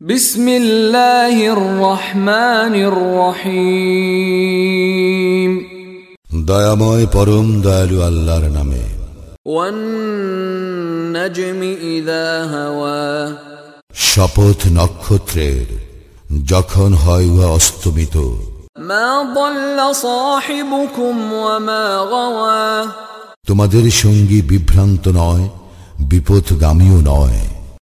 বিসমিল্লাহির রহমানির রহিম। দয়াময় পরম দয়ালু আল্লাহর নামে। শপথ নক্ষত্রের যখন হয় উহা অস্তমিত। তোমাদের সঙ্গী বিভ্রান্ত নয় বিপথগামীও নয়।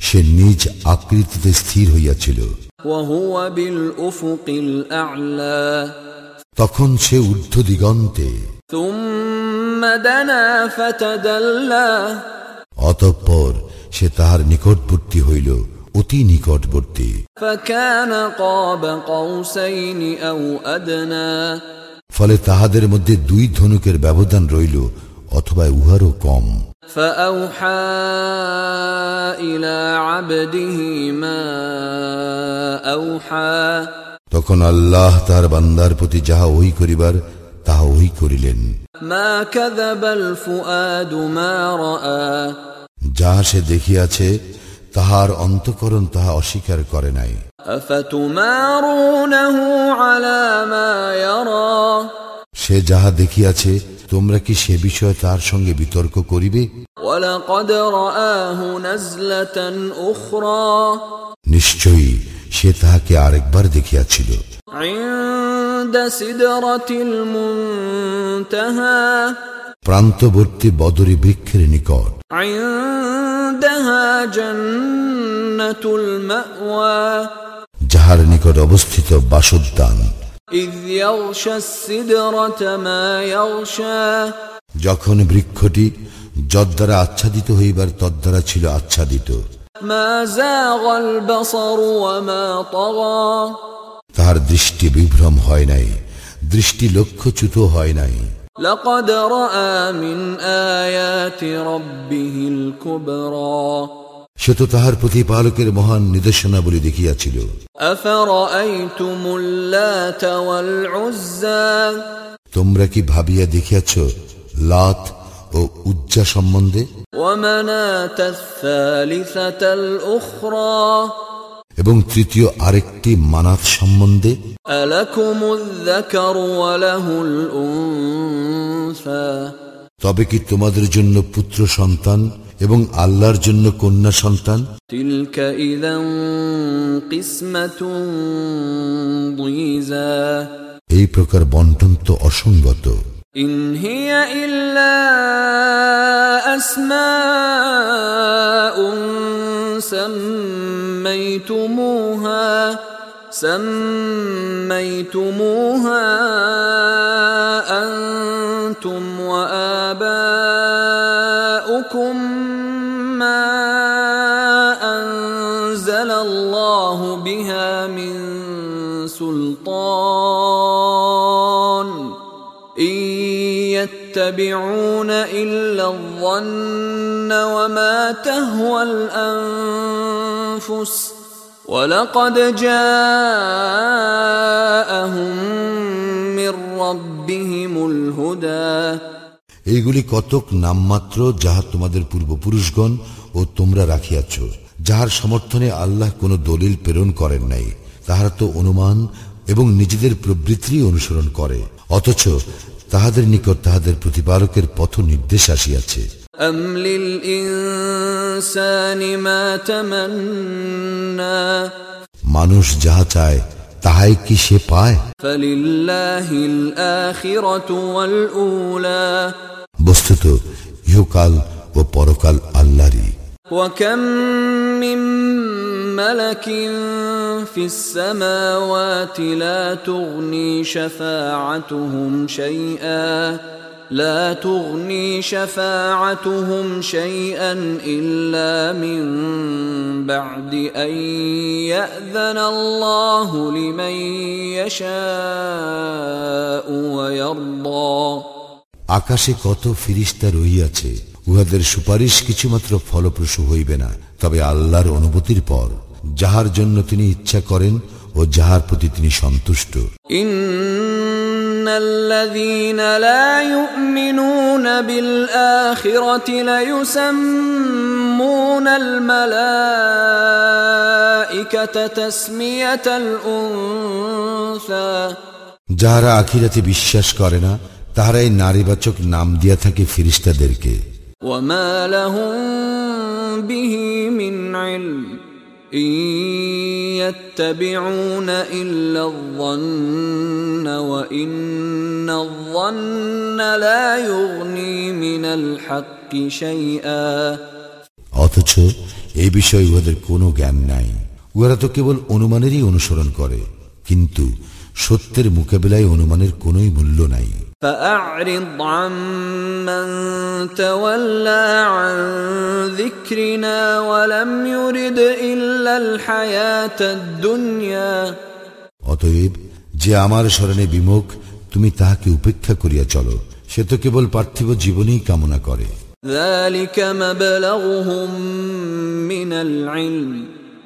সে নিজ আকৃতিতে স্থির হইয়াছিল। তখন সে ঊর্ধ্ব দিগন্তে অতঃপর সে তাহার নিকটবর্তী হইল অতি নিকটবর্তী। ফলে তাহাদের মধ্যে দুই ধনুকের ব্যবধান রইল অথবা উহারও কম। فأوحى إلى عبده ما أوحى তখন আল্লাহ তাহার বান্দার প্রতি যাহা ওই করিবার তাহা ওই করিলেন ما كذب الفؤاد ما رأى যাহা সে দেখিয়াছে তাহার অন্তকরণ তাহা অস্বীকার করে নাই أفتمارونه على ما يرى সে যাহা দেখিয়াছে তোমরা কি সে বিষয়ে তার সঙ্গে বিতর্ক করিবে? নিশ্চয়ই সে তাহাকে আরেকবার দেখিয়াছিল। প্রান্তবর্তী বদরি বৃক্ষের নিকট। যাহার নিকট অবস্থিত বাসোদ্যান إذ يغشى السدرة ما يغشى যখন বৃক্ষটি যদ্বারা আচ্ছাদিত হইবার তদ্বারা ছিল আচ্ছাদিত ما زاغ البصر وما طغى তাহার দৃষ্টি বিভ্রম হয় নাই দৃষ্টি লক্ষ্যচ্যুত হয় নাই لقد رأى من آيات ربه الكبرى সে তো তাহার প্রতি পালকের মহান নির্দেশনাবলী দেখিয়াছিল। তোমরা কি ভাবিয়া দেখিয়াছ লাত ও উজ্জা সম্বন্ধে? এবং তৃতীয় আরেকটি মানাত সম্বন্ধে? তবে কি তোমাদের জন্য পুত্র সন্তান এবং আল্লাহর জন্য কন্যা সন্তান تلك إذا قسمة ضيزى এই প্রকার বন্টন তো অসঙ্গত إن هي إلا أسماء سميتموها سميتموها ما أنزل الله بها من سلطان إن يتبعون إلا الظن وما تهوى الأنفس ولقد جاءهم من ربهم الهدى এইগুলি কতক নামমাত্র যাহা তোমাদের পূর্বপুরুষগণ ও তোমরা রাখিয়াছ যাহার সমর্থনে আল্লাহ কোনো দলিল প্রেরণ করেন নাই তাহারা তো অনুমান এবং নিজেদের প্রবৃত্তি অনুসরণ করে অথচ তাহাদের নিকট তাহাদের প্রতিপালকের পথ নির্দেশ আসিয়াছে أم للإنسان ما تمنى মানুষ যাহা চায় তাহাই কি সে পায় فلله الآخرة والأولى বস্তুত ইহকাল ও পরকাল আল্লাহরই وكم من ملك في السماوات لا تغني شفاعتهم شيئا لا تغني شفاعتهم شيئا إلا من بعد أن يأذن الله لمن يشاء ويرضى আকাশে কত ফিরিস্তা রহিয়াছে উহাদের সুপারিশ কিছুমাত্র ফলপ্রসূ হইবে না তবে আল্লাহর অনুভূতির পর যাহার জন্য তিনি ইচ্ছা করেন ও যাহার প্রতি তিনি সন্তুষ্ট إن الذين لا يؤمنون بالآخرة ليسمون الملائكة تسمية الأنثى যাহারা আখিরাতে বিশ্বাস করে না তাহারাই নারীবাচক নাম দিয়া থাকে ফিরিস্তাদেরকে। অথচ এ বিষয়ে উহাদের কোনো জ্ঞান নাই। উহারা তো কেবল অনুমানেরই অনুসরণ করে কিন্তু সত্যের মোকাবেলায় অনুমানের কোনোই মূল্য নাই। فأعرض عمن تولى عن ذكرنا ولم يرد إلا الحياة الدنيا অতএব যে আমার স্মরণে বিমুখ তুমি তাহাকে উপেক্ষা করিয়া চলো সে তো কেবল পার্থিব জীবনেই কামনা করে ذلك مبلغهم من العلم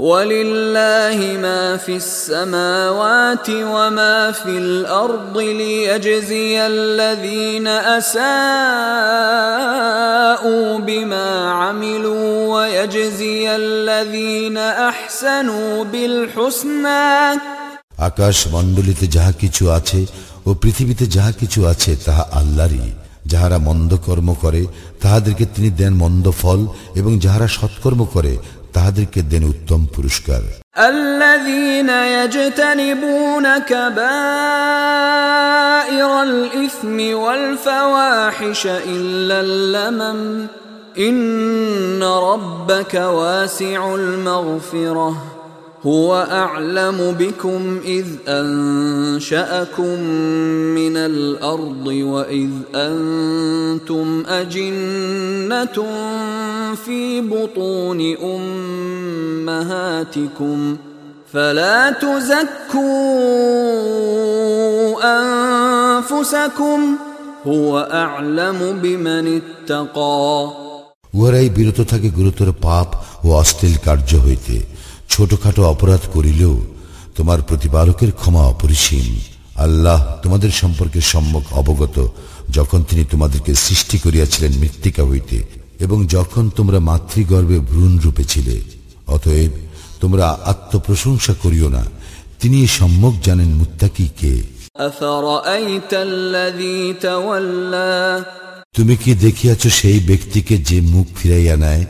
ولله ما في السماوات وما في الأرض ليجزي الذين أساءوا بما عملوا ويجزي الذين أحسنوا بالحسنى আকাশ মণ্ডলিতে যাহা কিছু আছে ও পৃথিবীতে যাহা কিছু আছে তাহা আল্লাহরই যাহারা মন্দ কর্ম করে তাহাদেরকে তিনি দেন মন্দ ফল এবং যাহারা সৎকর্ম করে তাহাদেরকে দেন উত্তম পুরস্কার الذين يجتنبون كبائر الإثم والفواحش إلا اللمم إن ربك واسع المغفرة هو أعلم بكم إذ أنشأكم من الأرض وإذ أنتم أجنة في بطون أمهاتكم فلا تزكوا أنفسكم هو أعلم بمن اتقى উহারাই বিরত থাকে গুরুতর পাপ ও অশ্লীল কার্য হইতে ছোটখাটো অপরাধ করিলেও তোমার প্রতিপালকের ক্ষমা অপরিসীম আল্লাহ তোমাদের সম্পর্কে সম্যক অবগত যখন তিনি তোমাদেরকে সৃষ্টি করিয়াছিলেন মৃত্তিকা হইতে এবং যখন তোমরা মাতৃগর্ভে ভ্রূণ রূপে ছিলে অতএব তোমরা আত্মপ্রশংসা করিও না তিনি সম্যক জানেন মুত্তাকি কে أفرأيت الذي تولى তুমি কি দেখিয়াছ সেই ব্যক্তিকে যে মুখ ফিরাইয়া নেয়?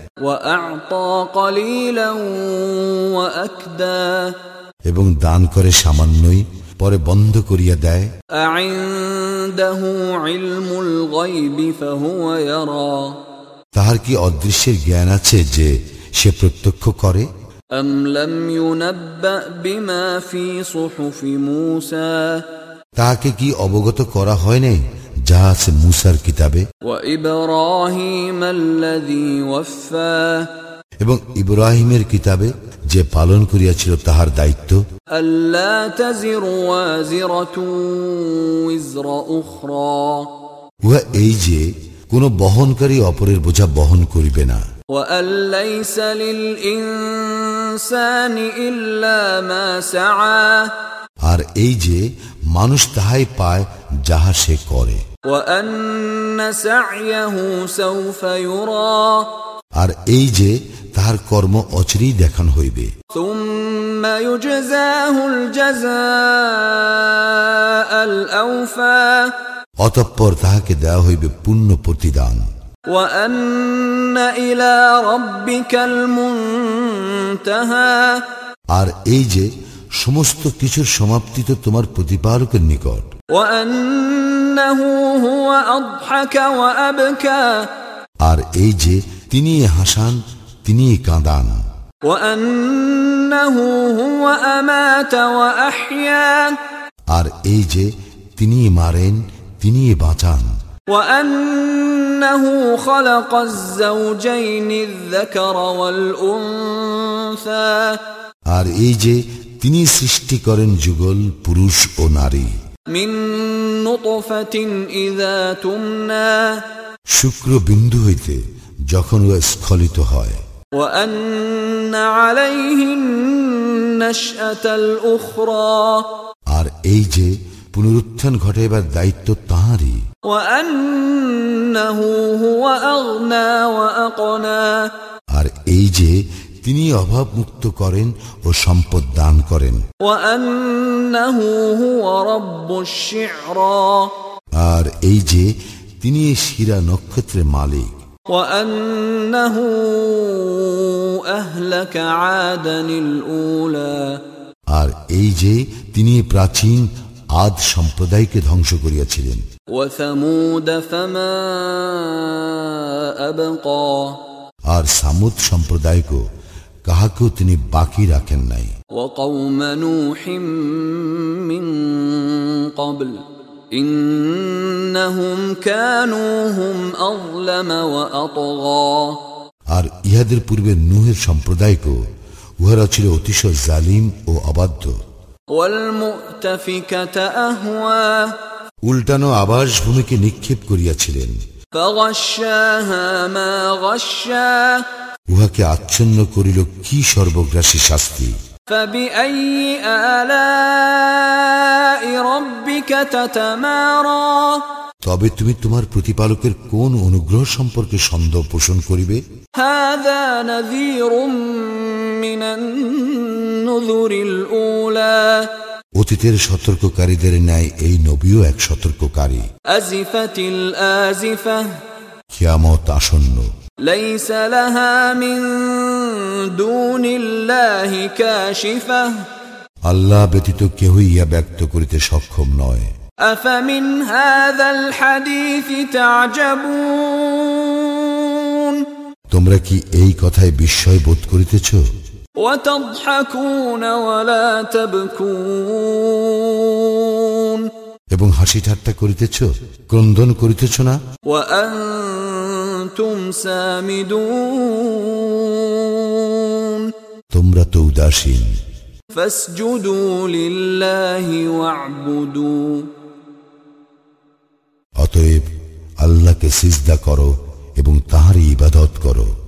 এবং দান করে সামান্যই পরে বন্ধ করিয়া দেয়? তাহার কি অদৃশ্যের জ্ঞান আছে যে সে প্রত্যক্ষ করে? তাহাকে কি অবগত করা হয় নাই? যা আছে মুসার কিতাবে। এবং ইব্রাহিমের কিতাবে যে পালন করিয়াছিল তাহার দায়িত্ব। উহা এই যে কোন বহনকারী অপরের বোঝা বহন করিবে না। ইনসানি ইল্লা মা সাআ। আর এই যে মানুষ তাহাই পায় যাহা সে করে। আর এই যে তাহার কর্ম অচরেই দেখান হইবে। অতঃপর তাহাকে দেয়া হইবে পূর্ণ প্রতিদান। আর এই যে সমস্ত কিছুর সমাপ্তি তো তোমার প্রতিপালকের নিকট وأنه هو أضحك وأبكى আর এই যে তিনি হাসান তিনি কাঁদান وأنه هو أمات وأحيا আর এই যে তিনি মারেন তিনি বাঁচান وأنه خلق الزوجين الذكر والأنثى আর এই যে তিনি সৃষ্টি করেন যুগল পুরুষ ও নারী। শুক্র বিন্দু হইতে যখন ও স্খলিত হয়। আর এই যে পুনরুত্থান ঘটাইবার দায়িত্ব তাঁরই আর এই যে তিনি অভাব মুক্ত করেন ও সম্পদ দান করেন। আর এই যে তিনি শিরা নক্ষত্রের মালিক। আর এই যে তিনি প্রাচীন আদ সম্প্রদায়কে ধ্বংস করিয়াছিলেন। আর সামুদ সম্প্রদায়কে কাহাকেও তিনি বাকি রাখেন নাই। আর ইহাদের পূর্বে নুহের সম্প্রদায়কেও উহারা ছিল অতিশয় জালিম ও অবাধ্য। উল্টানো আবাস ভূমিকে নিক্ষেপ করিয়াছিলেন। উহাকে আচ্ছন্ন করিল কি সর্বগ্রাসী শাস্তি? তবে তুমি তোমার প্রতিপালকের কোন অনুগ্রহ সম্পর্কে সন্দেহ পোষণ করিবে? অতীতের সতর্ককারীদের ন্যায় এই নবীও এক সতর্ককারী। আজিফা। কিয়ামত আসন্ন ليس لها من دون الله كاشفة আল্লাহ ব্যতীত কেহই ইহা ব্যক্ত করিতে সক্ষম নয় أفمن هذا الحديث تعجبون তোমরা কি এই কথায় বিস্ময় বোধ করিতেছ وتضحكون ولا تبكون এবং হাসি ঠাট্টা করিতেছ ক্রন্দন করিতেছ না وأنتم سامدون তোমরা তো উদাসীন। অতএব আল্লাহকে সিজদা করো এবং তাহারই ইবাদত করো।